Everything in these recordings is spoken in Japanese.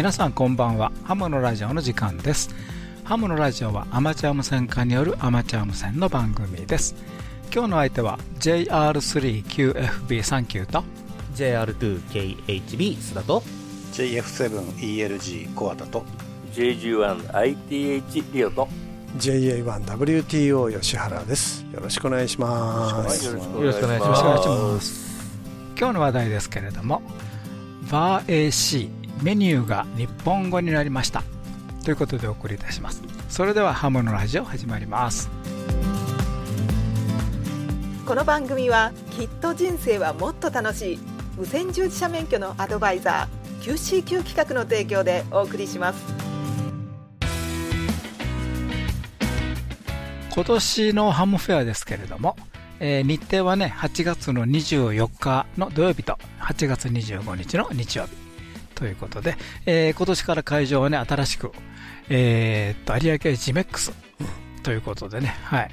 皆さんこんばんは。ハムのラジオの時間です。ハムのラジオはアマチュア無線化によるアマチュア無線の番組です。今日の相手は JR3QFB39 と JR2KHB 須田と JF7ELG 小畑と JG1ITH リオと JA1WTO 吉原です。よろしくお願いします。よろしくよろしくお願いしよろしくお願いしまます。今日の話題ですけれども VARAC メニューが日本語になりました。ということでお送りいたします。それではハムのラジオ始まります。この番組はきっと人生はもっと楽しい無線従事者免許のアドバイザー QCQ 企画の提供でお送りします。今年のハムフェアですけれども、えー日程はね8月の24日の土曜日と8月25日の日曜日ということで、えー今年から会場はね新しく、えーっと有明ジメックス。ということでね、はい。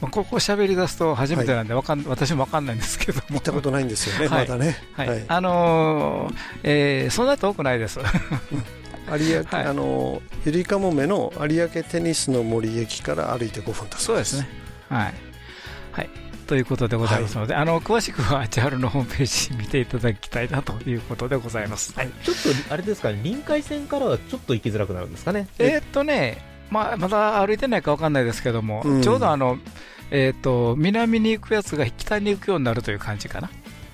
まあここ喋り出すと初めてなんでわかん、私も分かんないんですけども。行ったことないんですよね、はい。まだね、はい。あのーえーそんな遠くないです。有明、はい。あのゆりかもめの有明テニスの森駅から歩いて5分だそうですね。はい。はい。ということでございますので、あの、詳しくは JAL のホームページ見ていただきたいなということでございます。はい。ちょっとあれですかね臨海線からはちょっと行きづらくなるんですかね？えーっとね、まあ、まだ歩いてないかわかんないですけども、うんちょうどあの、えーっと、南に行くやつが北に行くようになるという感じかな。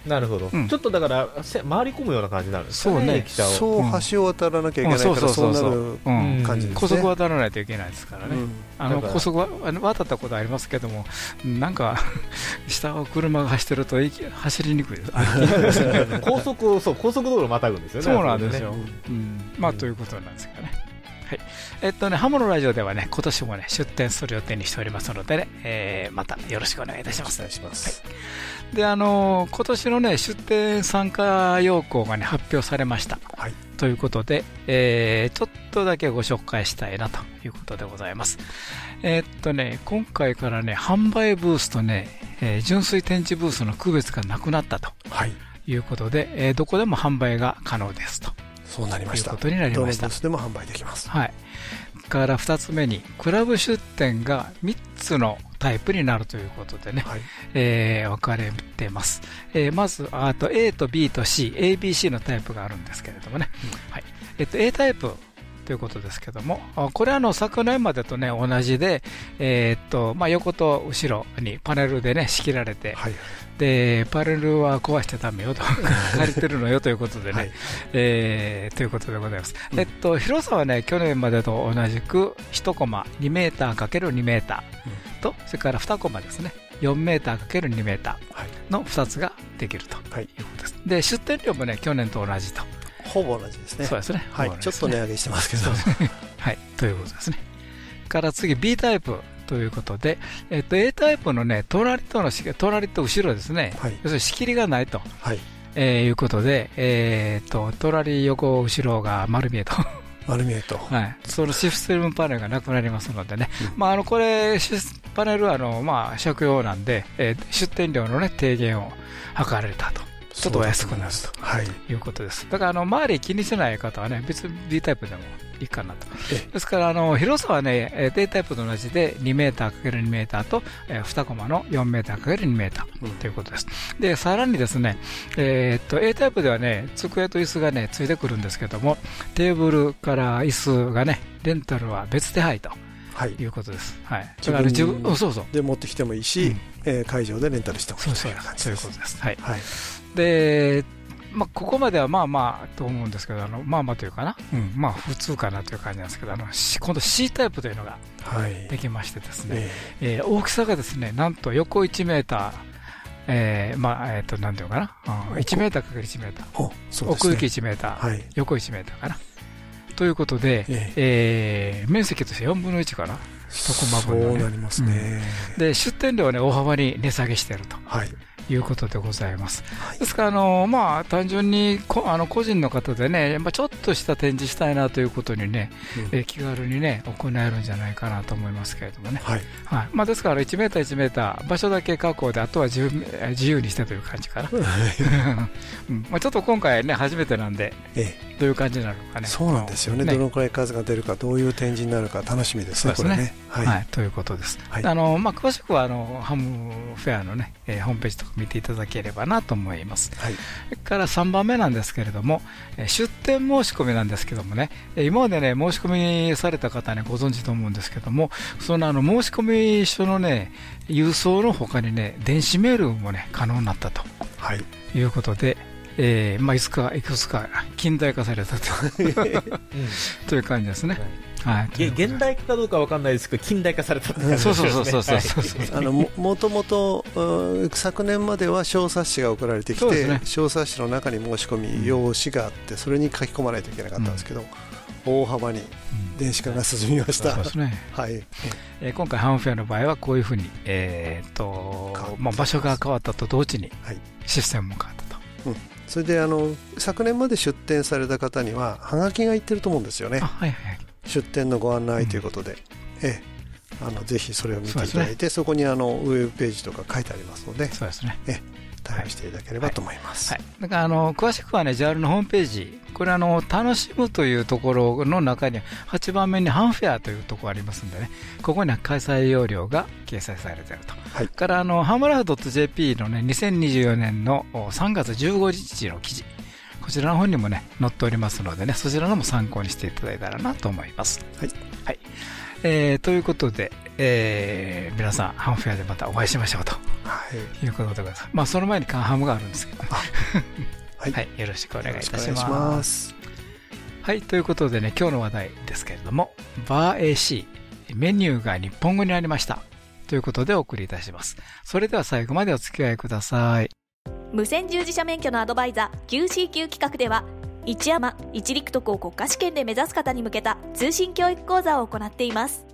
なるほど、うん。ちょっとだからせ回り込むような感じになるんですかねそうね。そう橋を渡らなきゃいけないから、うん。そうそうそうなるうん感じですね。高速渡らないといけないですからね。うん。あの高速は渡ったことありますけども、なんか 下を車が走ってると息走りにくいです。高速をそう高速道路をまたぐんですよね。そうなんですよ。あそこうん、まあ、ということなんですけどね。はい。えっとね、ハモのラジオではね、今年もね、出展する予定にしておりますのでね、えーまたよろしくお願いいたします。お願いします、で、あのー今年のね、出展参加要項がね、発表されました。はいということで、えーちょっとだけご紹介したいなということでございます。えーっとね、今回からね、販売ブースとね、えー純粋展示ブースの区別がなくなったとはいいうことで、えーどこでも販売が可能ですと。そうなりましたということになりましたでも販売できますはい。から2つ目に、クラブ出店が3つのタイプになるということでね、はいえー分かれてます。えーまず、あと A と B と C、ABC のタイプがあるんですけれどもね。はい。えっと、A タイプということですけども、あこれはあの昨年までとね、同じで、えーっと、まあ、横と後ろにパネルでね、仕切られて、はい。で、パネルは壊しちゃダメよと、借りてるのよということでね、はい。えーということでございます。えっと、広さはね、去年までと同じく、1コマ2メーター ×2 メーターと、それから2コマですね、4メーター ×2 メータはい。ーの2つができるとはい。いうことです。で、出店料もね、去年と同じと。ほぼ同じですね。そうですね。はい。ほぼ同じですちょっと値上げしてますけど。はい、ということですね。から次、B タイプということで、えっと、A タイプのね、隣との隣と後ろですね、はい。要するに仕切りがないと、はい。えーいうことで、えーっと、隣、横、後ろが丸見えと。丸見えと。はい、そのシフトテムパネルがなくなりますのでね、まあ、あのこれ、パネルはあの、まあ、借用なんで、えー出店料の、ね、低減を図られたとちょっとお安くなるとはいいうことです。だからあの周り気にしない方はね、別に B タイプでもいいかなと。えですからあの広さはね、えー A タイプと同じで2メーター ×2 メーターと、えー2コマの4メーター ×2 メーターということです。で、さらにですね、えーっと A タイプではね、机と椅子がね、ついてくるんですけども、テーブルから椅子がね、レンタルは別手配とはいいうことです。はい。だから自分、うんそうそう。で持ってきてもいいし、うんえー会場でレンタルしてもいいという感じそういうですことです。はい。はいで、まあ、ここまではまあまあと思うんですけど、あのまあまあというかな、うん、まあ普通かなという感じなんですけど、あのし今度 C タイプというのがはい。できましてですね、ええ。ー大きさがですね、なんと横1メーター、えーまあ、えっ、と、なんていうのかな、うん、1メーターかける1メーター、ね。奥行き1メーター、はい。横1メーターかな。ということで、ええ。ー面積として4分の1かな。一コマ分のね。そうなりますね、で、出店料をね、大幅に値下げしていると。はいいうことでございます。ですから、あのまあ、単純にこあの個人の方でね、まあ、ちょっとした展示したいなということにね、うんえ気軽にね、行えるんじゃないかなと思いますけれどもね。はい。はいまあ、ですから、1メーター1メーター、場所だけ確保で、あとは自由え自由にしてという感じかな。うんまあ、ちょっと今回ね、初めてなんで、えどういう感じになるのかえ、ね。そうなんですよねどのくらい数が出るか、どういう展示になるか楽しみですね。はい、はい。ということです。はいあのまあ、詳しくはあのハムフェアの、ねえーホームページとか見ていただければなと思います。はい。それから3番目なんですけれども、えー出店申し込みなんですけどもね、えー今までね、申し込みされた方ね、ご存知と思うんですけども、そのあの申し込み書のね、郵送の他にね、電子メールもね、可能になったとはい。いうことで、えーまあ、いつか、いくつか近代化されたと という感じですね。はい。げ現代化かどうかわかんないですけど、近代化されたって感じですね。そうそうそうそうそうそう はいあのももともとうん昨年までは小冊子が送られてきて、ね小冊子の中に申し込み用紙があってそれに書き込まないといけなかったんですけど、大幅にうん電子化が進みました。そうですね。はい、えー今回、ハンフェアの場合はこういうふうに、えーっとまあ、場所が変わったと同時にはいシステムも変わったと。それであの昨年まで出店された方にははがきがいってると思うんですよね。あはいはい。出店のご案内ということで、ええ。あのぜひそれを見ていただいてそ,、こにあのウェブページとか書いてありますので。そうですね。対応していただければと思います。はい。だから、あの、詳しくはね、JAL のホームページ、これあの、楽しむというところの中に、8番目にハンフェアというところありますんでね、ここには開催要領が掲載されていると。はいから、あの、ハムラフ .jp のね、2024年のお3月15日の記事、こちらの方にもね、載っておりますのでね、そちらのも参考にしていただいたらなと思います。はい。はい。えー、ということで、えー、皆さん、ハンフェアでまたお会いしましょうとはいいうことでございます。まあ、その前にカンハムがあるんですけどね。はいはい、よろしくお願いいたします。はい、ということでね、今日の話題ですけれども、バー AC、メニューが日本語になりました。ということでお送りいたします。それでは最後までお付き合いください。無線従事者免許のアドバイザー QCQ 企画では一山一陸徳を国家試験で目指す方に向けた通信教育講座を行っています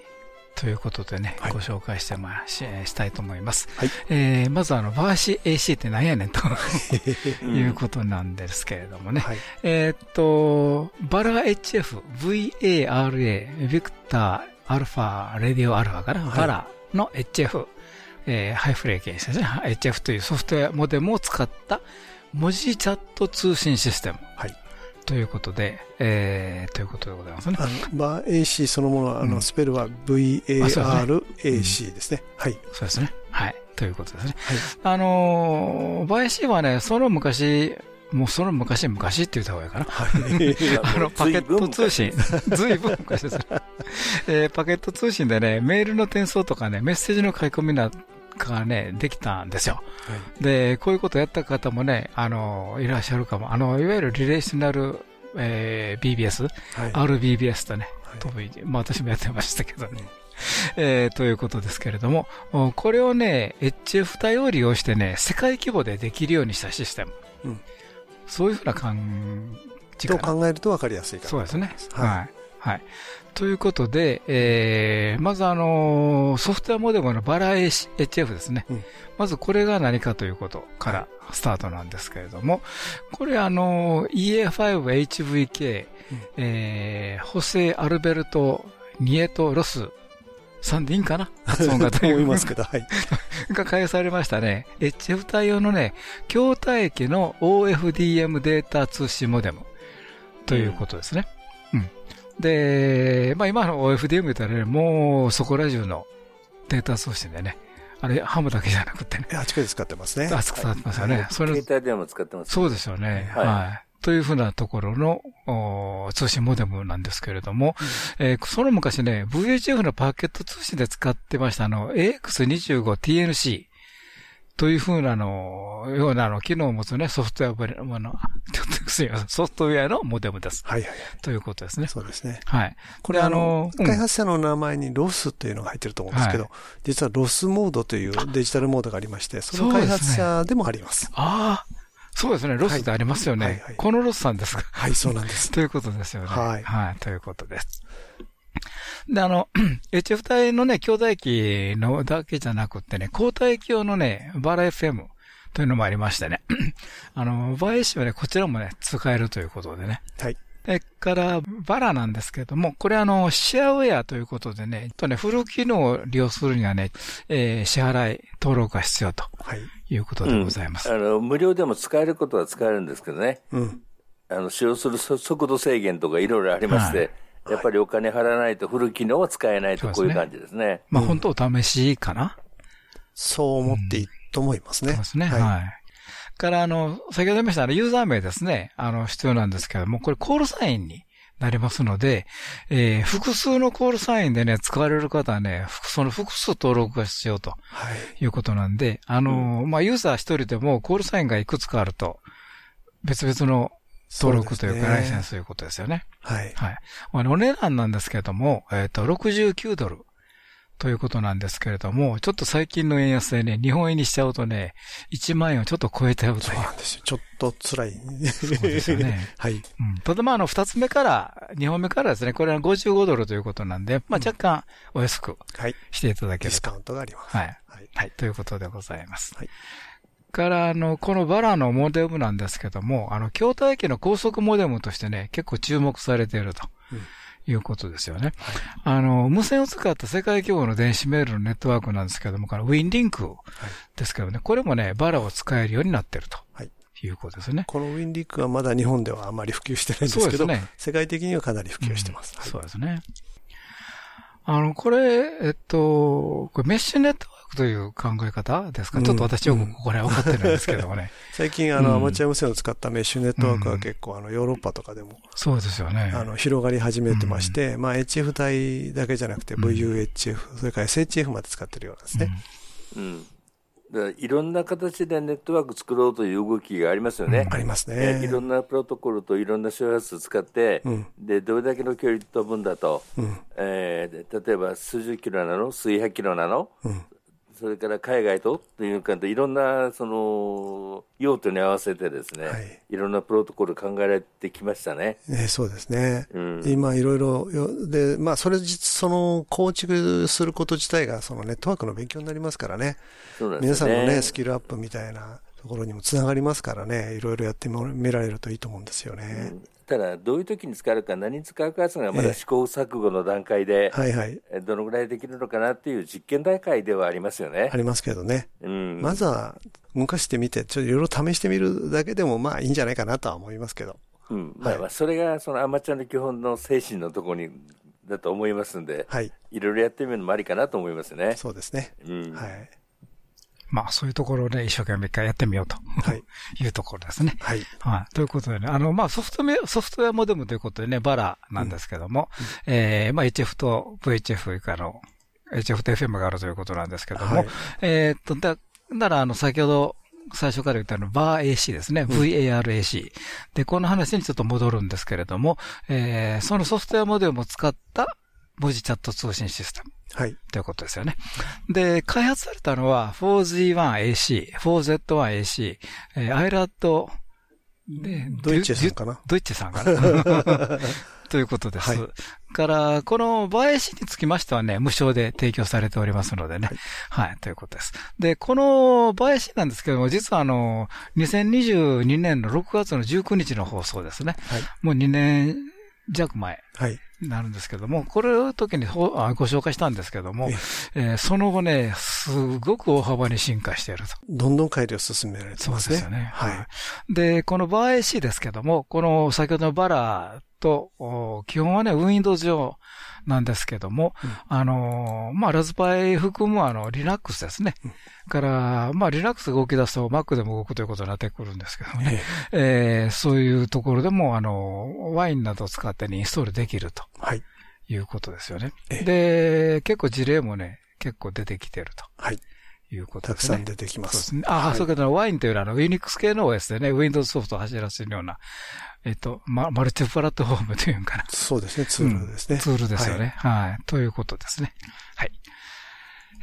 ということでね、はいご紹介してまししたいと思います。はいえーまずあの、バー AC って何やねんと いうことなんですけれどもね。はいえーっと、バラ HF、VARA、ビクター、アルファ、レディオアルファかな、はいバラの HF、えーハイフレーケーシですね。HF というソフトウェアモデムを使った文字チャット通信システム。はいということで、えーということでございますね。あのバー AC そのものは、あのうんスペルは VARAC ですね。はい。そうですね。はい。ということですね。はいあのー、バーはね、その昔、もうその昔々って言った方がいいかな。あの、パケット通信。ずいぶん昔ですね。えーパケット通信でね、メールの転送とかね、メッセージの書き込みながね、できたんですよ。で、こういうことやった方もね、あの、いらっしゃるかも。あの、いわゆるリレーショナル、えー BBS、はい。RBBS とね、はいまあ私もやってましたけどね。えーということですけれども、おこれをね、HF 対を利用してね、世界規模でできるようにしたシステム。うんそういうふうな感じかとな。考えると分かりやすいかなそうですね。はいはい。はい。ということで、えーまずあのーソフトウェアモデルのバラ HF ですね。うんまずこれが何かということからスタートなんですけれども、これあのー EA5HVK、うんえーホセ・アルベルト・ニエト・ロスさんでいいんかな？発音がと思いますけど、はい。が開発されましたね。HF 対応のね、筐体液の OFDM データ通信モデムということですね。うん。で、まあ今の OFDM 言ったらね、もうそこら中のデータ通信でね、あれ、ハムだけじゃなくてね、あちこち使ってますね。熱く伝わってますよね。それ携帯電話使ってます。そうですよね。はいはい。というふうなところのお通信モデムなんですけれども、えーその昔ね、VHF のパケット通信で使ってましたあの AX25TNC というふうなの、ようなの、機能を持つね、ソフトウェアの、ちょっとすみません、ソフトウェアのモデムです。はいはいはい。ということですね。そうですね。はい。これあの、うん開発者の名前にロスというのが入ってると思うんですけど、は実は ROS モードというデジタルモードがありまして、その開発者でもあります。ああ、そうですね、ロスってありますよね。はいはいはいこのロスさんですか？はい、そうなんです。ということですよね。はいはい、ということです。で、あの、HF 帯のね、狭帯域のだけじゃなくってね、広帯域用のね、 VARA FM というのもありましてね、あの、バイシはね、こちらもね、使えるということでね。はい。それから、 VARA なんですけれども、これあの、シェアウェアということでね、とね、フル機能を利用するにはね、えー支払い、登録が必要とはい。いうことでございます。あの無料でも使えることは使えるんですけどね、うん。あの使用するそ速度制限とかいろいろありまして、やっぱりお金払わないとフル機能は使えないと、こういう感じですね。まあ、本当お試しかなそう思っていいと思いますね。そうですね。はい。から、あの、先ほど言いました、あの、ユーザー名ですね。あの、必要なんですけども、これコールサインになりますので、えー複数のコールサインでね、使われる方はね、ふその複数登録が必要とはい。いうことなんで、あの、まあ、ユーザー一人でもコールサインがいくつかあると、別々の登録というか、ライセンスということですよね。はい。はい。あの、お値段なんですけれども、えっ、と、69ドルということなんですけれども、ちょっと最近の円安でね、日本円にしちゃうとね、1万円をちょっと超えちゃうという。そうなんですよ。ちょっと辛い。そうですよね。はい。うん。ただまあ、あの、二つ目から、二本目からですね、これは55ドルということなんで、まあ若干お安くはい。していただけると。ディスカウントがあります。はい。はい。はい。ということでございます。はいから、あの、このバラのモデムなんですけども、あの、筐体機の高速モデムとしてね、結構注目されていると。いうことですよね。あの、無線を使った世界規模の電子メールのネットワークなんですけども、このウィンリンクですけどね、これもね、バラを使えるようになってると。はい。いうことですね。このウィンリックはまだ日本ではあまり普及してないんですけど、そうですね世界的にはかなり普及してます。はいそうですね。あの、これ、えっと、これメッシュネットワークという考え方ですか、うんちょっと私よくここら辺分かってないんですけどもね。最近、あの、うんアマチュア無線を使ったメッシュネットワークは結構、あの、ヨーロッパとかでも、そうですよね。あの、広がり始めてまして、まあ、HF 帯だけじゃなくて、VUHF、それから SHF まで使ってるようなんですね。うん。だからいろんな形でネットワーク作ろうという動きがありますよね。ありますね。えいろんなプロトコルといろんな周波数を使って、うんで、どれだけの距離飛ぶんだと、うん。えーで例えば数十キロなの？数百キロなの？うん。それから海外とというか、いろんなその用途に合わせてですね、はいい、ろんなプロトコル考えられてきましたね。ね、そうですね。うん今、いろいろよ、で、まあ、それ実、その、構築すること自体が、そのネットワークの勉強になりますからね。そうなんですよね。皆さんのね、スキルアップみたいなところにもつながりますからね、いろいろやってみられるといいと思うんですよね。ただ、どういう時に使うか、何に使うかというのがまだ試行錯誤の段階で、はいはい。えどのぐらいできるのかなっていう実験大会ではありますよねあ。りますけどね。うん、まずは、動かしてみて、ちょっといろいろ試してみるだけでも、まあいいんじゃないかなとは思いますけど。うんまあまあ、それがそのアマチュアの基本の精神のところにだと思いますんで、はい。いろいろやってみるのもありかなと思いますね。そうですね。うんはい。まあ、そういうところで一生懸命一回やってみようと。はい。いうところですね。はい。はい。ということでね、あの、まあ、ソフトウェア、ソフトウェアモデムということでね、バラなんですけども、えー、まあ、HF と VHF 以下の、HF と FM があるということなんですけども、はいえーっと、だ、なら、あの、先ほど、最初から言ったの、バー AC ですね。VARAC。で、この話にちょっと戻るんですけれども、えー、そのソフトウェアモデムを使った文字チャット通信システム。はい。ということですよね。で、開発されたのは 4G1AC、4Z1AC、えー、アイラッド、で、ドイッチェさんかな？ドイッチェさんかな？ということです。はいから、このバー AC につきましてはね、無償で提供されておりますのでね。はい、ということです。で、このバー AC なんですけども、実はあの、2022年の6月の19日の放送ですね。はい。もう2年弱前。はい。になるんですけども、これを時にご紹介したんですけども、えーその後ね、すごく大幅に進化していると。どんどん改良を進められてますね。そうですよね。はい。で、このバー AC ですけども、この先ほどのバラと、お基本はね、Windows 上なんですけども、あのー、まあ、ラズパイ含むあの、Linux ですね。から、まあ、Linux が動き出すと Mac でも動くということになってくるんですけどもね。えーそういうところでも、あの、ワインなどを使ってね、インストールできるとはい。いうことですよね。ええで、結構事例もね、結構出てきてると。はい。いうことたくさんですね。出てきます。そうですね。あ、はいそうか、ワインというのは、あの、Unix 系の OS でね、Windows ソフトを走らせるような、えっと、ま、マルチプラットフォームというんかな。そうですね、ツールですね。ツールですよね。はい。ということですね。はい。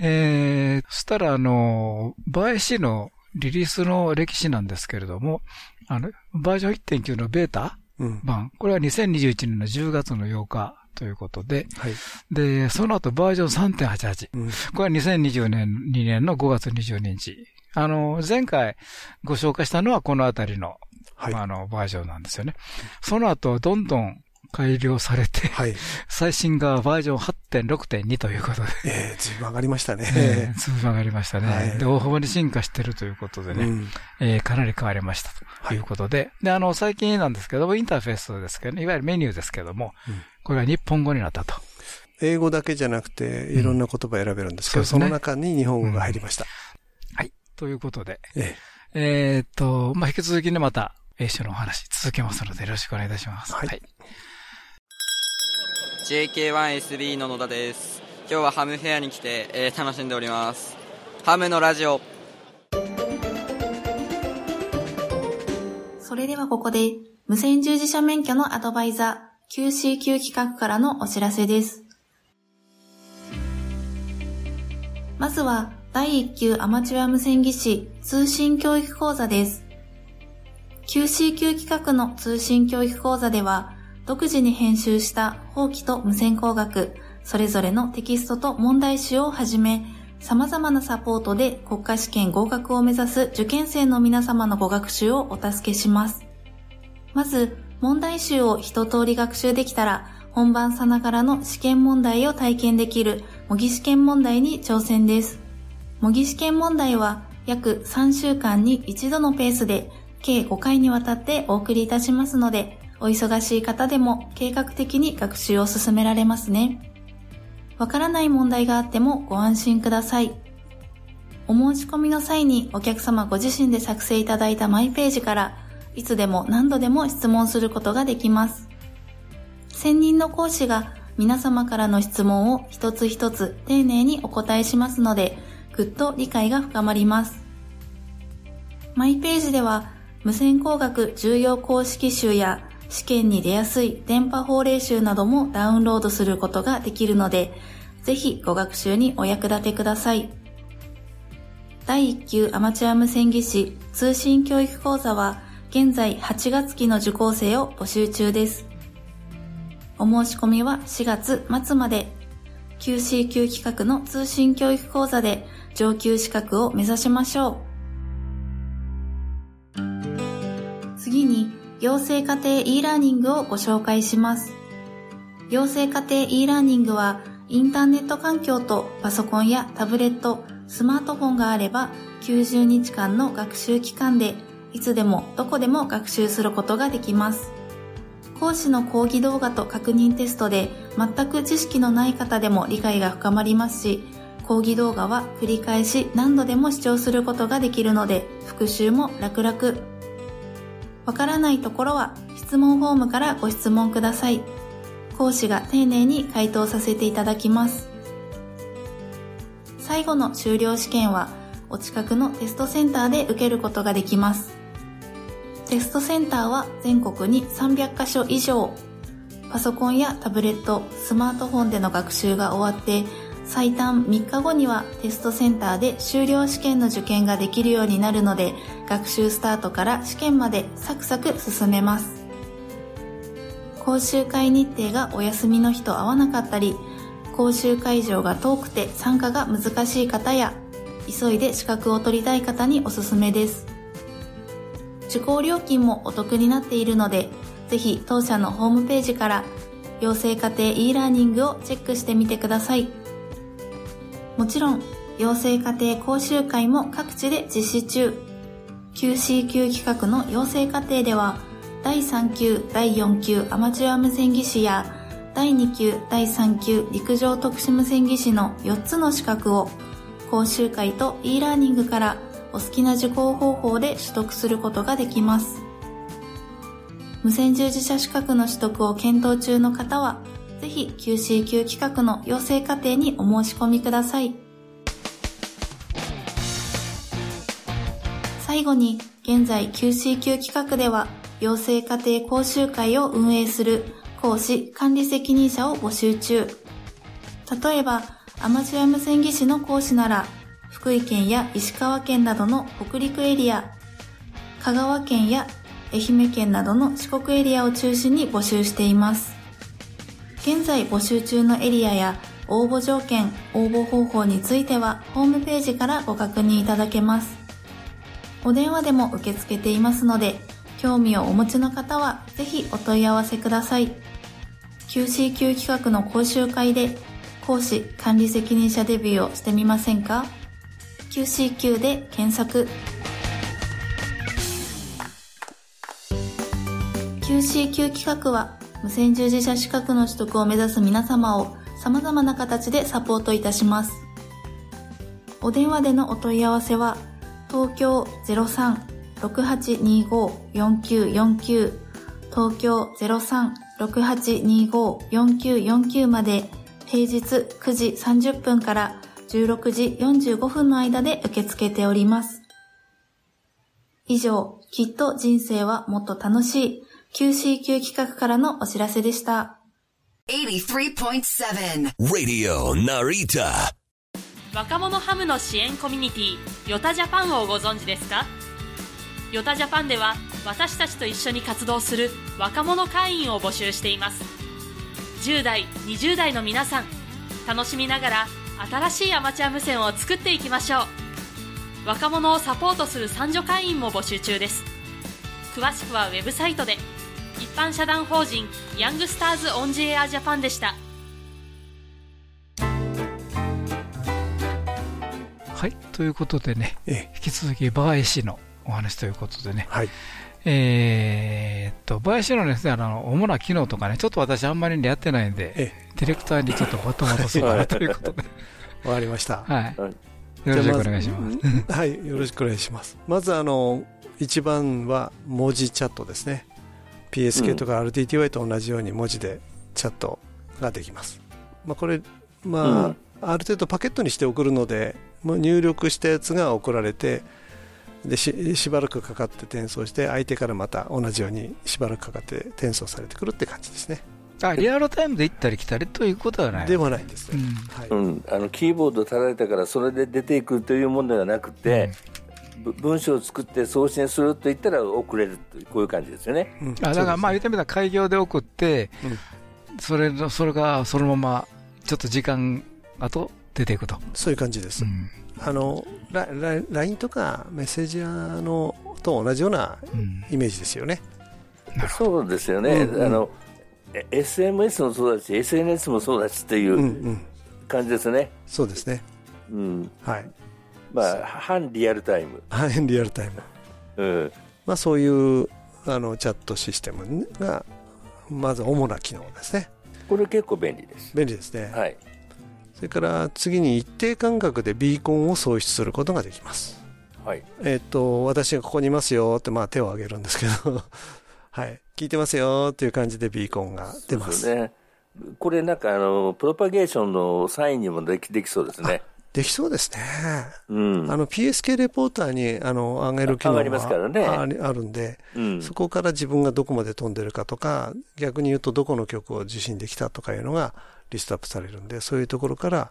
えー、そしたら、あの、バイシのリリースの歴史なんですけれども、あの、バージョン1.9のベータうん。版、これは2021年の10月の8日ということで、はい。で、その後バージョン3.88。うん。これは2020年、2年の5月22日。あの、前回ご紹介したのはこのあたりの、はい。あの、バージョンなんですよね。その後、どんどん改良されて、はい。最新がバージョン8.6.2ということで、えー、ずいぶん上がりましたね。えー、粒上がりましたね、はいで、大幅に進化してるということでね、うん。えーかなり変わりましたということで、で、あの、最近なんですけども、インターフェースですけど、ね、いわゆるメニューですけども、うんこれは日本語になったと。英語だけじゃなくて、いろんな言葉選べるんですけど、うんそねその中に日本語が入りました。はい。ということで、ええーっと、まあ、引き続きね、また、英書のお話続けますので、よろしくお願いいたします。はい。JK1SB の野田です今日はハムフェアに来て、えー楽しんでおりますハムのラジオそれではここで、無線従事者免許のアドバイザー QCQ 企画からのお知らせです。まずは、第1級アマチュア無線技師通信教育講座です。QCQ 企画の通信教育講座では、独自に編集した法規と無線工学、それぞれのテキストと問題集をはじめ、様々なサポートで国家試験合格を目指す受験生の皆様のご学習をお助けします。まず、問題集を一通り学習できたら、本番さながらの試験問題を体験できる模擬試験問題に挑戦です。模擬試験問題は約3週間に一度のペースで計5回にわたってお送りいたしますので、お忙しい方でも計画的に学習を進められますね。わからない問題があってもご安心ください。お申し込みの際にお客様ご自身で作成いただいたマイページからいつでも何度でも質問することができます。専任の講師が皆様からの質問を一つ一つ丁寧にお答えしますので、ぐっと理解が深まります。マイページでは無線工学重要公式集や試験に出やすい電波法令集などもダウンロードすることができるので、ぜひご学習にお役立てください。第1級アマチュア無線技師通信教育講座は現在8月期の受講生を募集中です。お申し込みは4月末まで QCQ 企画の通信教育講座で上級資格を目指しましょう。養成家庭 e ラーニングをご紹介します。養成家庭 e ラーニングは、インターネット環境とパソコンやタブレット、スマートフォンがあれば、90日間の学習期間で、いつでもどこでも学習することができます。講師の講義動画と確認テストで全く知識のない方でも理解が深まりますし、講義動画は繰り返し何度でも視聴することができるので、復習も楽々。わからないところは質問フォームからご質問ください。講師が丁寧に回答させていただきます。最後の修了試験は、お近くのテストセンターで受けることができます。テストセンターは全国に300カ所以上。パソコンやタブレット、スマートフォンでの学習が終わって、最短3日後にはテストセンターで修了試験の受験ができるようになるので、学習スタートから試験までサクサク進めます。講習会日程がお休みの日と合わなかったり、講習会場が遠くて参加が難しい方や、急いで資格を取りたい方におすすめです。受講料金もお得になっているので、ぜひ当社のホームページから、養成家庭 e ラーニングをチェックしてみてください。もちろん、養成家庭講習会も各地で実施中。QCQ 企画の養成課程では、第3級、第4級アマチュア無線技師や、第2級、第3級陸上特殊無線技師の4つの資格を、講習会と e ラーニングからお好きな受講方法で取得することができます。無線従事者資格の取得を検討中の方は、ぜひ QCQ 企画の養成課程にお申し込みください。最後に、現在 QCQ 企画では、養成家庭講習会を運営する講師管理責任者を募集中。例えば、アマチュア無線技師の講師なら、福井県や石川県などの北陸エリア、香川県や愛媛県などの四国エリアを中心に募集しています。現在募集中のエリアや応募条件、応募方法についてはホームページからご確認いただけます。お電話でも受け付けていますので、興味をお持ちの方はぜひお問い合わせください。QCQ 企画の講習会で講師管理責任者デビューをしてみませんか ?QCQ で検索。QCQ 企画は無線従事者資格の取得を目指す皆様を様々な形でサポートいたします。お電話でのお問い合わせは、東京03-6825-4949東京03-6825-4949まで平日9時30分から16時45分の間で受け付けております。以上、きっと人生はもっと楽しい QCQ 企画からのお知らせでした。83.7 Radio Narita. 若者ハムの支援コミュニティヨタジャパンをご存知ですか？ヨタジャパンでは私たちと一緒に活動する若者会員を募集しています。10代20代の皆さん楽しみながら新しいアマチュア無線を作っていきましょう。若者をサポートする三女会員も募集中です。詳しくはウェブサイトで一般社団法人ヤングスターズオンジエアジャパンでしたはい。ということでね、え引き続き、バーエ氏のお話ということでね、はい。えーっと、バーエ氏のですね、あの、主な機能とかね、ちょっと私あんまりやってないんで、えディレクターにちょっとバトンを渡そうかなということで、わかりました。はい。はいよろしくお願いします。す。はい、よろしくお願いします。まず、あの、一番は文字チャットですね。PSK とか RTTY と同じように文字でチャットができます。まあ、これ、まあ、ある程度パケットにして送るので、もう入力したやつが送られて、でししばらくかかって転送して相手からまた同じようにしばらくかかって転送されてくるって感じですね。あ、リアルタイムで行ったり来たりということはないではないです。ね、はい。うん、あのキーボード叩いたからそれで出ていくというものではなくて、ぶ文章を作って送信すると言ったら送れるというこういう感じですよね。あだからまあ言ってみたら開業で送って、それのそれがそのままちょっと時間後出ていくと。そういう感じです。あのララ LINE とかメッセージャーのと同じようなイメージですよね。そうですよね、うんうんあのえ SMS もそうだし SNS もそうだしっていう感じですね。そうですね。うん、はい。まあ反リアルタイム。はい、リアルタイム。うん、まあそういうあのチャットシステムがまず主な機能ですね。これ結構便利です。便利ですね。はい。それから次に一定間隔でビーコンを送出することができます。はい。えっ、と、私がここにいますよって、まあ手を挙げるんですけど、はい。聞いてますよっていう感じでビーコンが出ますね。これなんかあのプロパゲーションのサインにもできできそうですね。できそうですね。うん。あの PSK レポーターにあの上げる機能が上がりますからねあるんで、うんそこから自分がどこまで飛んでるかとか、逆に言うとどこの曲を受信できたとかいうのがリストアップされるんで、そういうところから、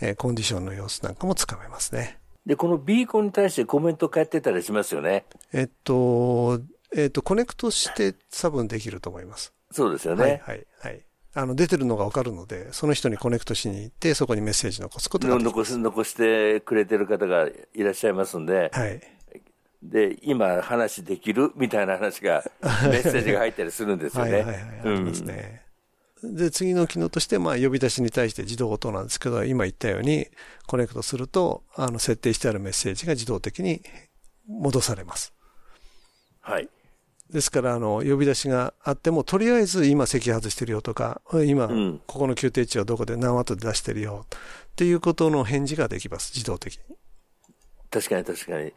えーコンディションの様子なんかもつかめますね。で、このビーコンに対してコメント返ってたりしますよね。えっと、えっと、コネクトして多分できると思います。そうですよね。はい、はい、はい。あの、出てるのがわかるので、その人にコネクトしに行って、そこにメッセージ残すことができ残す残してくれてる方がいらっしゃいますんで、はい。で、今話できるみたいな話が、メッセージが入ったりするんですよね。はいはいはい、ありますね。で、次の機能として、まあ、呼び出しに対して自動応答なんですけど、今言ったように、コネクトすると、あの、設定してあるメッセージが自動的に戻されます。はい。ですから、あの、呼び出しがあっても、とりあえず今席外してるよとか、今、うんここの休憩値はどこで何ワットで出してるよ、っていうことの返事ができます、自動的に。確かに確かに。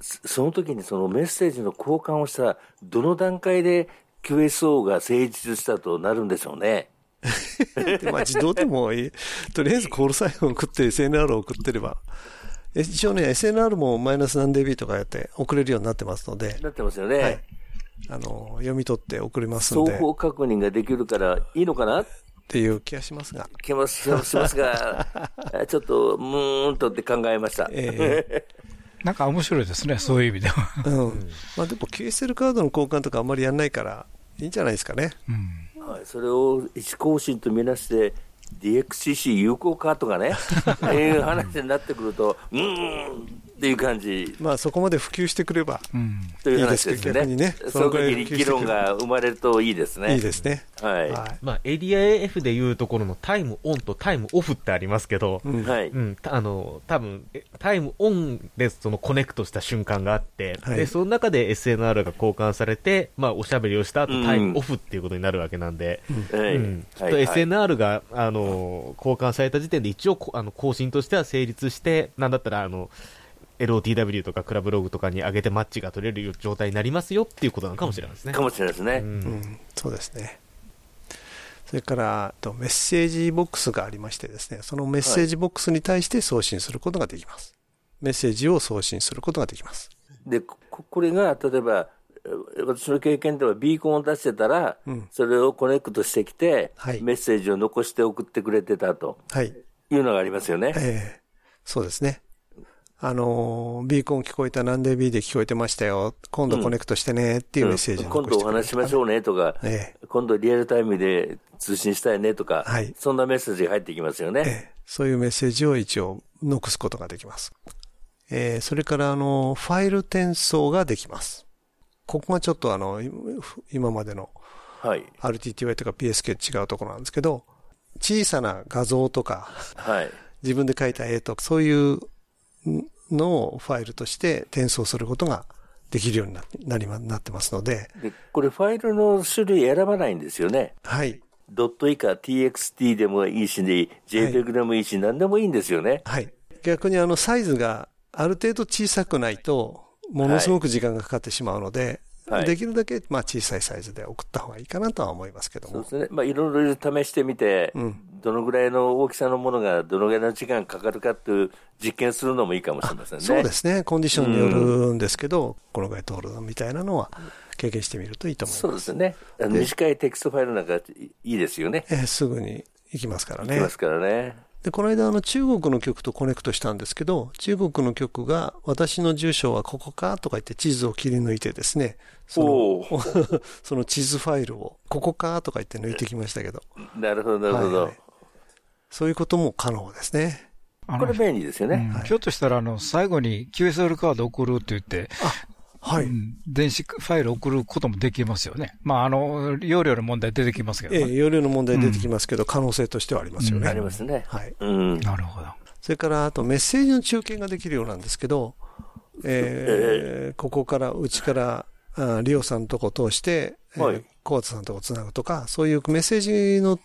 そその時にそのメッセージの交換をしたら、どの段階で QSO が成立したとなるんでしょうね。でまあ自動でもいい。とりあえずコールサインを送って SNR を送ってれば一応ね、SNR もマイナス何 dB とかやって送れるようになってますので。なってますよね。はい。あの、読み取って送りますんで。双方確認ができるからいいのかな？っていう気がしますが。気もしますが、ちょっと、ムーンとって考えました。えー、なんか面白いですね、そういう意味では。うん。まあでも QSL カードの交換とかあんまりやんないから、いいんじゃないですかね。うん。はい、それを一更新とみなして、DXCC 有効かとかね、いう話になってくると、うーんっていう感じ。まあそこまで普及してくれば、うん、という話ですね。いねその時に議論が生まれるといいですね。いいですね。はい。はい、まあエリア AF でいうところのタイムオンとタイムオフってありますけど、うん、はい。うん、あの、多分タイムオンでそのコネクトした瞬間があって、はい、で、その中で SNR が交換されて、まあおしゃべりをした後タイムオフっていうことになるわけなんで、うん、うん、ちょっと SNR が、あの、交換された時点で一応、あの、更新としては成立して、なんだったら、あの、LOTW とかクラブログとかに上げてマッチが取れる状態になりますよっていうことなのかもしれないですね。かもしれないですね。うん、うん、そうですね。それからとメッセージボックスがありましてですね、そのメッセージボックスに対して送信することができます。はい、メッセージを送信することができます。で、これが例えば、私の経験ではビーコンを出してたら、うん、それをコネクトしてきて、はい、メッセージを残して送ってくれてたと、はい、いうのがありますよね。ええー、そうですね。あの、ビーコン聞こえたなんで B で聞こえてましたよ。今度コネクトしてねっていうメッセージ、うん、今度お話しましょうねとか、ええ、今度リアルタイムで通信したいねとか、はい、そんなメッセージが入ってきますよね、ええ。そういうメッセージを一応残すことができます。えー、それからあの、ファイル転送ができます。ここがちょっとあの、今までの RTTY とか PSK 違うところなんですけど、小さな画像とか、はい、自分で描いた絵とか、そういうのファイルとして転送することができるようになりなってますのでで。これファイルの種類選ばないんですよね。はい。ドット以下 TXT でもいいし、ね、JPEG でもいいし、はい、何でもいいんですよね。はい。逆にあのサイズがある程度小さくないと、ものすごく時間がかかってしまうので、はい、できるだけ、まあ、小さいサイズで送った方がいいかなとは思いますけども。そうですね。まあ、いろいろ試してみて、うん、どのぐらいの大きさのものがどのぐらいの時間かかるかっていう実験するのもいいかもしれませんね。そうですね。コンディションによるんですけど、うん、このぐらい通るみたいなのは経験してみるといいと思います。そうですね。短いテキストファイルなんかいいですよね。えー、すぐに行きますからね。行きますからね。で、この間あの中国の局とコネクトしたんですけど、中国の局が私の住所はここかとか言って地図を切り抜いてですね、その その地図ファイルをここかとか言って抜いてきましたけど。なるほど、なるほど、はいはい、そういうことも可能ですね。これ便利ですよね。うん、ひょっとしたら、あの、最後に QSL カード送るって言って、はい、電子ファイル送ることもできますよね。まあ、あの、容量の問題出てきますけど、ね、ええ、容量の問題出てきますけど、可能性としてはありますよね。ありますね。はい。うん。なるほど。それから、あとメッセージの中継ができるようなんですけど、えー、ここから、うちから、あリオさんのとこ通して、はい、えー、コーツさんのとこつなぐとか、そういうメッセージの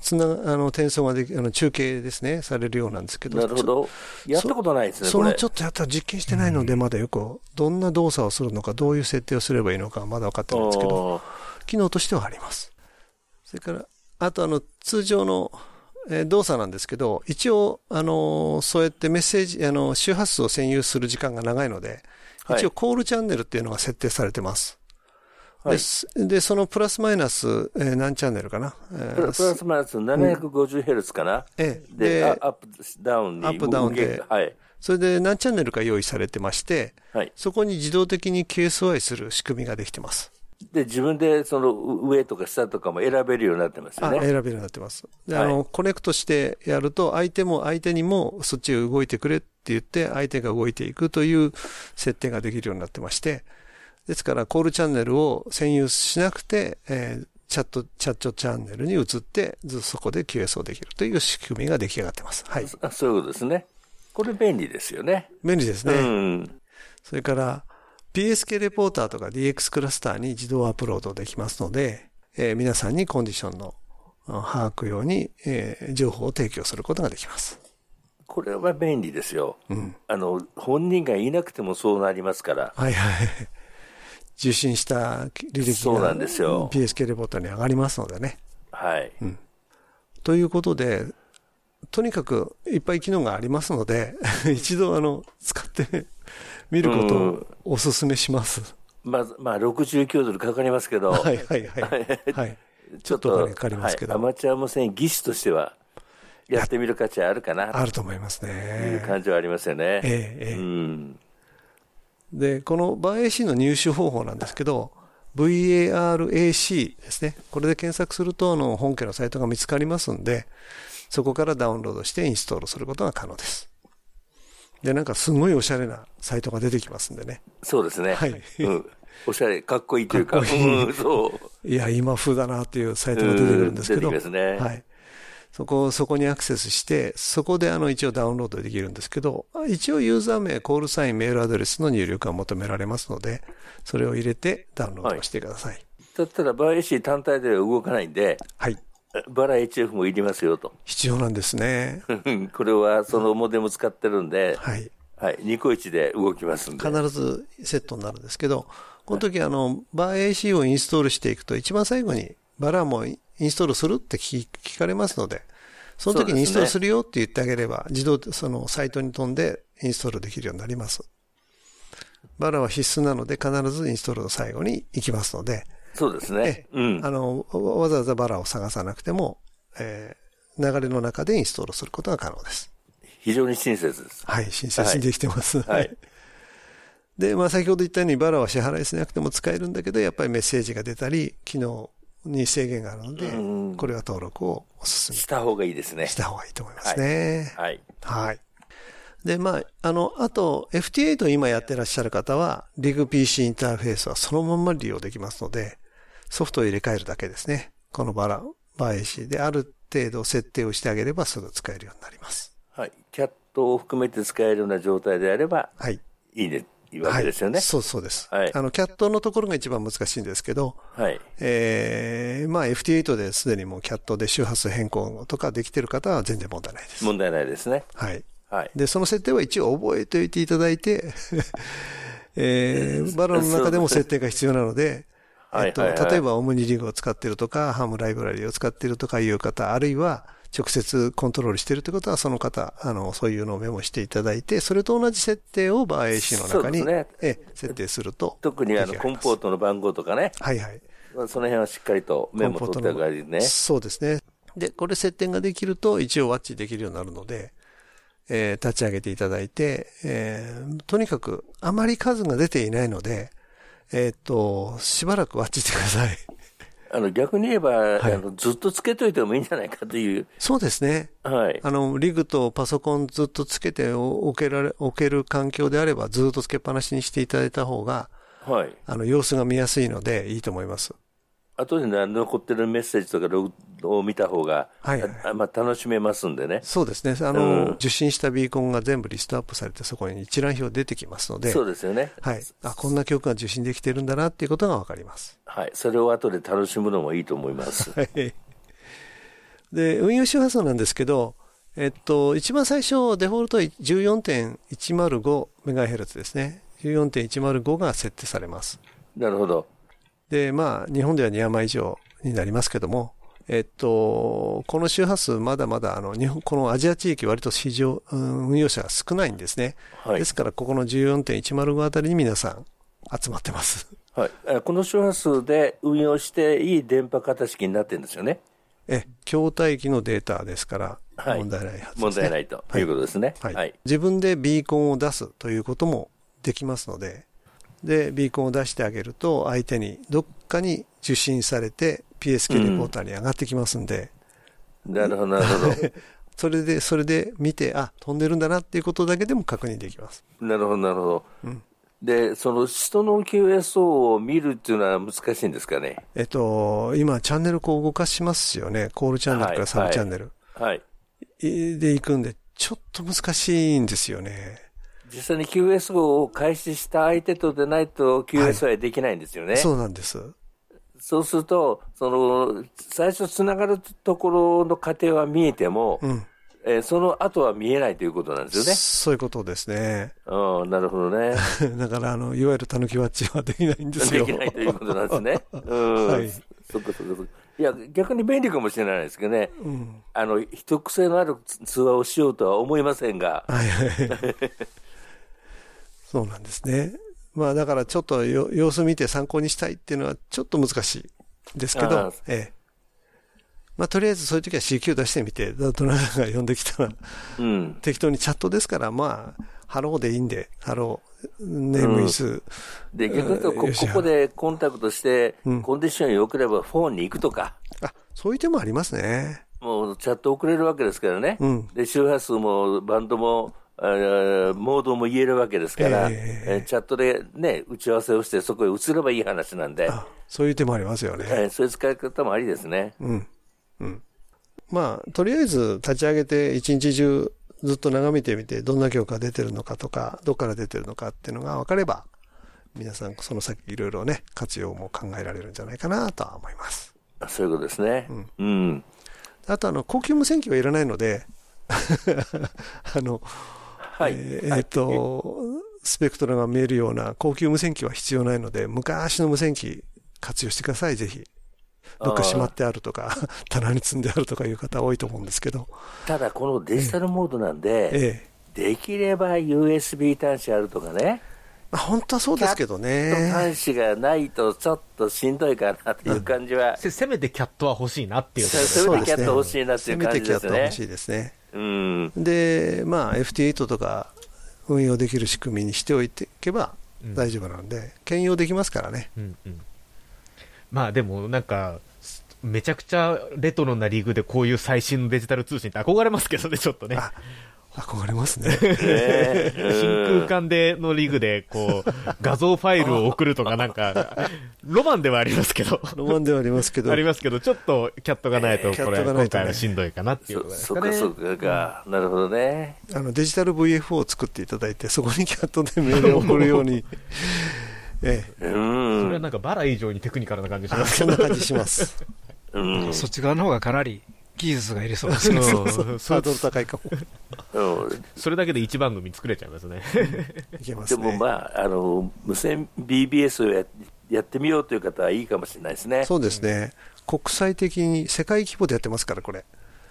つな、あの、転送ができ、あの、中継ですね、されるようなんですけど。なるほど。やったことないですね、そのちょっとやったら実験してないので、まだよく、どんな動作をするのか、どういう設定をすればいいのか、まだ分かってないんですけど、機能としてはあります。それから、あとあの、通常の、えー、動作なんですけど、一応、あのそうやってメッセージ、あの、周波数を占有する時間が長いので、一応コールチャンネルっていうのが設定されてます。はい、で、そのプラスマイナス、えー、何チャンネルかな、えー、プラスマイナス 750Hz かな、ええ。でアップダウンにアップダウンで、はい。それで何チャンネルか用意されてまして、はい、そこに自動的に QSY する仕組みができてます。で、自分でその上とか下とかも選べるようになってますよね。選べるようになってます。で、あの、はい、コネクトしてやると、相手も相手にもそっちが動いてくれって言って、相手が動いていくという設定ができるようになってまして、ですから、コールチャンネルを占有しなくて、えー、チャット、チャットチャンネルに移って、そこで QS をできるという仕組みが出来上がってます。はい。そういうことですね。これ便利ですよね。便利ですね。うん。それから、PSK レポーターとか DX クラスターに自動アップロードできますので、えー、皆さんにコンディションの把握用に、えー、情報を提供することができます。これは便利ですよ。うん。あの、本人がいなくてもそうなりますから。はいはい。受信した履歴が PSK レポートに上がりますのでね。はい。うん。ということで、とにかくいっぱい機能がありますので、一度あの、使ってみることをお勧めします。まず、まあ、69ドルかかりますけど。はいはいはい。はい。ちょっとかかりますけど、はい、アマチュア無線技師としては、やってみる価値はあるかな。あると思いますね。いう感じはありますよね。ええ、ええ。うん。で、このバー AC の入手方法なんですけど、VARAC ですね。これで検索すると、あの、本家のサイトが見つかりますんで、そこからダウンロードしてインストールすることが可能です。で、なんかすごいおしゃれなサイトが出てきますんでね。そうですね。はい。うん、おしゃれ、かっこいいというか、かいうん、そう。いや、今風だなっていうサイトが出てくるんですけど。出てきますね。はい。そこ、そこにアクセスして、そこであの一応ダウンロードできるんですけど、一応ユーザー名、コールサイン、メールアドレスの入力が求められますので、それを入れてダウンロードしてください。はい、だったら、バー AC 単体では動かないんで、はい。バラ HF もいりますよと。必要なんですね。これはそのモデム使ってるんで、はい。はい。ニコイチで動きますんで。必ずセットになるんですけど、この時あの、バー AC をインストールしていくと、一番最後にバラもインストールするって聞かれますので、その時にインストールするよって言ってあげれば、自動でそのサイトに飛んでインストールできるようになります。バラは必須なので必ずインストールの最後に行きますので、そうですね。うん。あの、わざわざバラを探さなくても、えー、流れの中でインストールすることが可能です。非常に親切です。はい、親切にできてます。はい。はい、で、まあ先ほど言ったようにバラは支払いしなくても使えるんだけど、やっぱりメッセージが出たり、機能に制限があるので、これは登録をお勧め。した方がいいですね。した方がいいと思いますね。はい。はい。はい、で、まあ、あの、あと、FT8 今やってらっしゃる方は、リグ PC インターフェースはそのまま利用できますので、ソフトを入れ替えるだけですね。このバラ、バー AC である程度設定をしてあげればすぐ使えるようになります。はい。キャットを含めて使えるような状態であれば、はい。いいね。わけですよね。はい、そうそうです。はい。あの、キャットのところが一番難しいんですけど、はい。ええー、まあ FT8 ですでにもうキャットで周波数変更とかできてる方は全然問題ないです。問題ないですね。はい。はい。で、その設定は一応覚えておいていただいて えー、バロンの中でも設定が必要なので、えっと、例えばオムニリグを使っているとか、ハムライブラリを使っているとかいう方、あるいは直接コントロールしているということは、その方、あの、そういうのをメモしていただいて、それと同じ設定をバー AC の中に、ね、え設定すると。特にあの、コンポートの番号とかね。はいはい。その辺はしっかりとメモ取ってあげるね。そうですね。で、これ設定ができると、一応ワッチできるようになるので、えー、立ち上げていただいて、えー、とにかくあまり数が出ていないので、えっ、と、しばらくワッチしてください。あの逆に言えば、はい、あのずっとつけといてもいいんじゃないかという。そうですね。はい。あの、リグとパソコンずっとつけておけられ、置ける環境であれば、ずっとつけっぱなしにしていただいた方が、はい。あの、様子が見やすいので、いいと思います。後で残ってるメッセージとかログを見た方が、はいあまあ、楽しめますんでね。そうですね。あの、うん、受信したビーコンが全部リストアップされて、そこに一覧表出てきますので。そうですよね。はい。あ、こんな曲が受信できてるんだなっていうことがわかります。はい。それを後で楽しむのもいいと思います。はい。で、運用周波数なんですけど、えっと、一番最初、デフォルト 14.105MHz ですね。14.105が設定されます。なるほど。で、まあ、日本では2山以上になりますけども、えっと、この周波数、まだまだ、あの、日本、このアジア地域、割と市場、うん、運用者が少ないんですね。はい、ですから、ここの14.105あたりに皆さん集まってます。はい。この周波数で運用していい電波型式になってるんですよね。え、筐体機のデータですから、問題ないはずです、ねはい、問題ないということですね、はい。はい。自分でビーコンを出すということもできますので、で、ビーコンを出してあげると、相手にどっかに受信されて、PSK レポーターに上がってきますんで。うん、なるほど、なるほど。それで、それで見て、あ、飛んでるんだなっていうことだけでも確認できます。なるほど、なるほど。うん、で、その人の QSO を見るっていうのは難しいんですかね？えっと、今、チャンネルこう動かしますよね。コールチャンネルからサブチャンネル。はい。はい、で行くんで、ちょっと難しいんですよね。実際に QS 号を開始した相手とでないと QS はできないんですよね。はい、そうなんです。そうすると、その、最初つながるところの過程は見えても、うん、えー、その後は見えないということなんですよね。そういうことですね。うん、なるほどね。だから、あの、いわゆるたぬきワッチはできないんですよ。できないということなんですね。うん。はい。そっかそっかそっか。いや、逆に便利かもしれないですけどね。うん、あの、一癖のある通話をしようとは思いませんが。はいはい。そうなんですね。まあだからちょっと様子見て参考にしたいっていうのはちょっと難しいですけど、ええ。まあとりあえずそういう時は CQ 出してみて、どなたが呼んできたら、うん、適当にチャットですから、まあ、ハローでいいんで、 Hello, name is、うん。で、逆に言うとこ、ここでコンタクトして、コンディション良ければフォンに行くとか。あ、そういう手もありますね。もうチャット送れるわけですからね。うん、で、周波数もバンドも、モードも言えるわけですから、えー、チャットでね、打ち合わせをして、そこへ移ればいい話なんで。そういう手もありますよね。えー、そういう使い方もありですね。うん。うん。まあ、とりあえず立ち上げて一日中ずっと眺めてみて、どんな曲が出てるのかとか、どっから出てるのかっていうのが分かれば、皆さんその先いろいろね、活用も考えられるんじゃないかなとは思います。そういうことですね。うん。うん、あと、あの、高級無線機はいらないので、あの、はい。えー、っと、スペクトラが見えるような高級無線機は必要ないので、昔の無線機活用してください、ぜひ。どっかしまってあるとか、棚に積んであるとかいう方多いと思うんですけど。ただ、このデジタルモードなんで、ええ、できれば USB 端子あるとかね。まあ、本当はそうですけどね。端子がないとちょっとしんどいかなっていう感じは。うん、せめてキャットは欲しいなっていうせめてキャット欲しいなっていう感じですね。せめてキャット欲しいですね。うん、で、まあ、FT8 とか運用できる仕組みにしておいていけば大丈夫なんで、うん、兼用できますからね。うんうん、まあでもなんか、めちゃくちゃレトロなリーグでこういう最新のデジタル通信って憧れますけどね、ちょっとね。憧れますね。真空間でのリーグで、こう、画像ファイルを送るとかなんか、ロマンではありますけど。ロマンではありますけど。ありますけど、ちょっとキャットがないと、これ、今回はしんどいかなっていうことですかね。そっかそっか。なるほどね。あの、デジタル VFO を作っていただいて、そこにキャットで命令を送るように。ええ。うん。それはなんかバラ以上にテクニカルな感じしますそんな感じします。うん。そっち側の方がかなり技術がいりそうですね。そうそうハードル高いかも。それだけで1番組作れちゃいますね。いけますね。でもまあ、あの、無線 BBS をややってみようという方はいいかもしれないですね。そうですね。国際的に世界規模でやってますから、これ。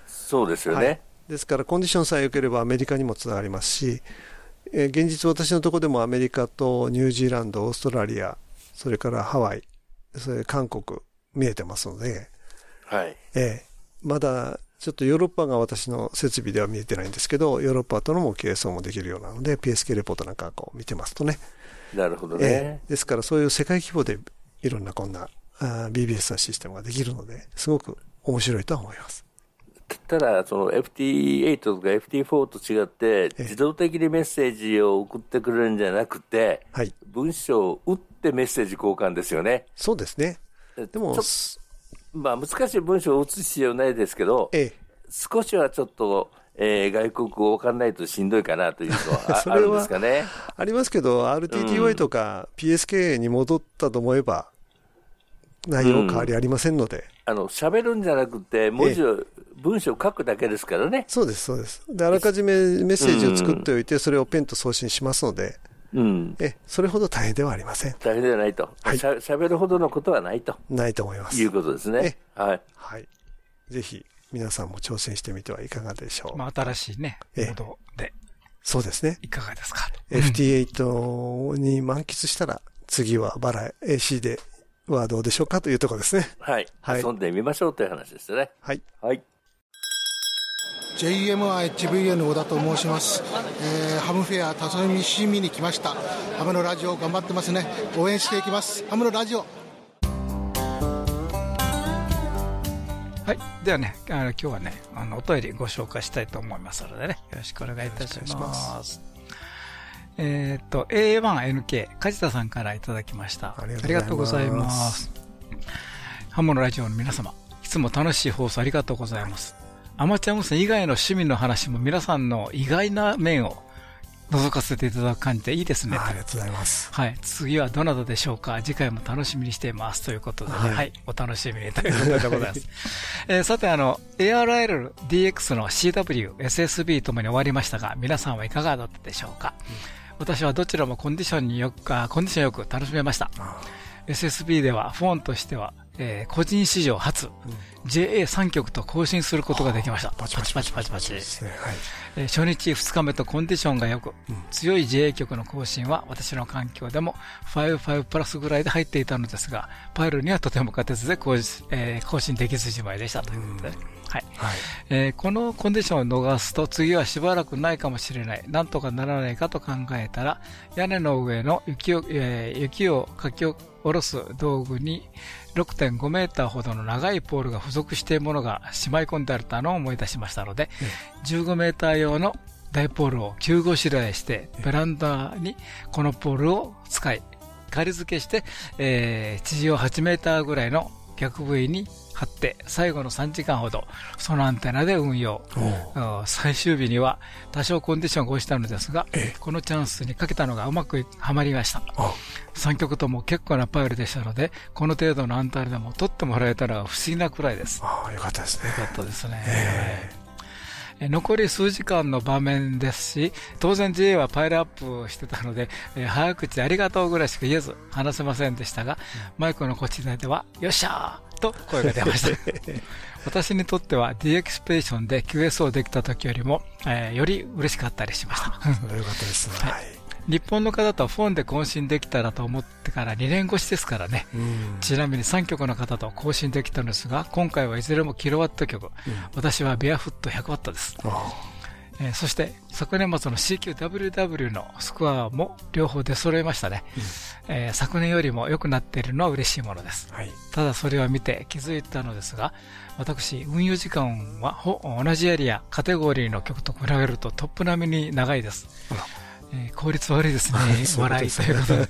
そうですよね。はい、ですから、コンディションさえ良ければアメリカにもつながりますし、えー、現実私のところでもアメリカとニュージーランド、オーストラリア、それからハワイ、それ韓国見えてますので、はい。えー、まだちょっとヨーロッパが私の設備では見えてないんですけど、ヨーロッパとのも計算もできるようなので、PSK レポートなんかこう見てますとね。なるほどね。えー、ですからそういう世界規模でいろんなこんなあ BBS のシステムができるので、すごく面白いとは思います。ただ、その FT8 とか FT4 と違って、自動的にメッセージを送ってくれるんじゃなくて、はい、文章を打ってメッセージ交換ですよね。そうですね。でも、まあ、難しい文章を打つ必要ないですけど、ええ、少しはちょっと、えー、外国語分かんないとしんどいかなというのはあ るんですかね。ありますけど、RTTY とか PSK に戻ったと思えば、内容変わりありませんので。うん、あの、喋るんじゃなくて、文字を、文章を書くだけですからね。そうです、そうです。で、あらかじめメッセージを作っておいて、それをペンと送信しますので、うん、えそれほど大変ではありません。大変ではないと。はい、しゃしゃべるほどのことはないと。ないと思います。いうことですね。はい。はい。ぜひ、皆さんも挑戦してみてはいかがでしょう。まあ、新しいね、モードで。そうですね。いかがですか ?FT8 に満喫したら、次はバラ AC ではどうでしょうかというところですね。はい。はい。遊んでみましょうという話ですね。はい。はい。JMIHVN 小田と申します、えー、ハムフェア楽しみに来ました。ハムのラジオ頑張ってますね。応援していきます。ハムのラジオ。はい。ではねあの今日はねあのお便りご紹介したいと思いますのでねよろしくお願いいたします。えっ、と A1NK 梶田さんからいただきました。ありがとうございます。ハムのラジオの皆様いつも楽しい放送ありがとうございますアマチュア無線以外の趣味の話も皆さんの意外な面を覗かせていただく感じでいいですね。ありがとうございます。はい。次はどなたでしょうか？次回も楽しみにしています。ということで、ね、はい、はい。お楽しみにということでございます。えー、さて、あの、ARL DX の CW、SSB ともに終わりましたが、皆さんはいかがだったでしょうか、うん、私はどちらもコンディションによく、コンディションよく楽しめました。SSB ではフォンとしてはえー、個人史上初、うん、JA3 局と更新することができました。パチパチパチパチパチですね。はい。えー、初日、2日目とコンディションが良く、うん、強い JA 局の更新は私の環境でも55プラスぐらいで入っていたのですが、パイルにはとても勝てずで更,、えー、更新できずじまいでしたということで。うんはい。はい、えー、このコンディションを逃すと次はしばらくないかもしれない。なんとかならないかと考えたら、屋根の上の雪を、えー、雪をかき下ろす道具に6.5メーターほどの長いポールが付属しているものがしまい込んであったのを思い出しましたので、うん、15メーター用の大ポールを急ごしらえして、ベランダにこのポールを使い、仮付けして、えー、地上8メーターぐらいの逆部位に貼って、最後の3時間ほど、そのアンテナで運用。最終日には、多少コンディションが落ちたのですが、このチャンスにかけたのがうまくはまりました。3曲とも結構なパイルでしたので、この程度のアンテナでも取ってもらえたら不思議なくらいです。ああ、よかったですね。よかったですね。えー残り数時間の場面ですし、当然 GA はパイルアップしてたので、えー、早口ありがとうぐらいしか言えず話せませんでしたが、マイクのこちらでは、よっしゃーと声が出ました。私にとっては D エクスペーションで QS できた時よりも、えー、より嬉しかったりしました。よかったですね。はい日本の方とフォンで更新できたらと思ってから2年越しですからね、ちなみに3曲の方と更新できたのですが、今回はいずれもキロワット曲、うん、私はベアフット100ワットです。えー、そして昨年末の CQWW のスコアも両方出揃いましたね、うん、えー、昨年よりも良くなっているのは嬉しいものです、はい、ただそれを見て気づいたのですが私運用時間は同じエリアカテゴリーの曲と比べるとトップ並みに長いです、えー、効率悪い ですね。笑いということ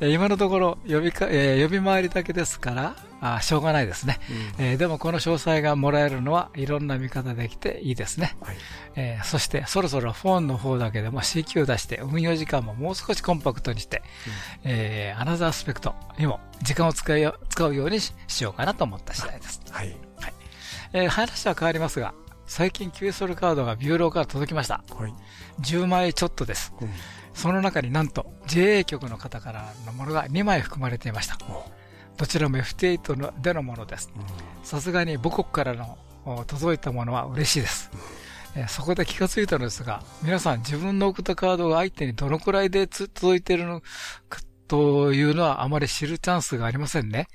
で。今のところ呼びか、えー、呼び回りだけですから、あしょうがないですね、うん、えー、でもこの詳細がもらえるのはいろんな見方できていいですね。はい、えー、そしてそろそろフォンの方だけでも CQ 出して運用時間ももう少しコンパクトにして、うん、えー、アナザースペクトにも時間を使い使うようにしようかなと思った次第です。はい。はい。えー、話は変わりますが、最近 QSL カードがビューローから届きました。はい。10枚ちょっとです。うん、その中になんと JA 局の方からのものが2枚含まれていました。どちらも FT8 のでのものです。さすがに母国からの届いたものは嬉しいです。えそこで気がついたのですが、皆さん自分の送ったカードが相手にどのくらいで届いているのかというのはあまり知るチャンスがありませんね。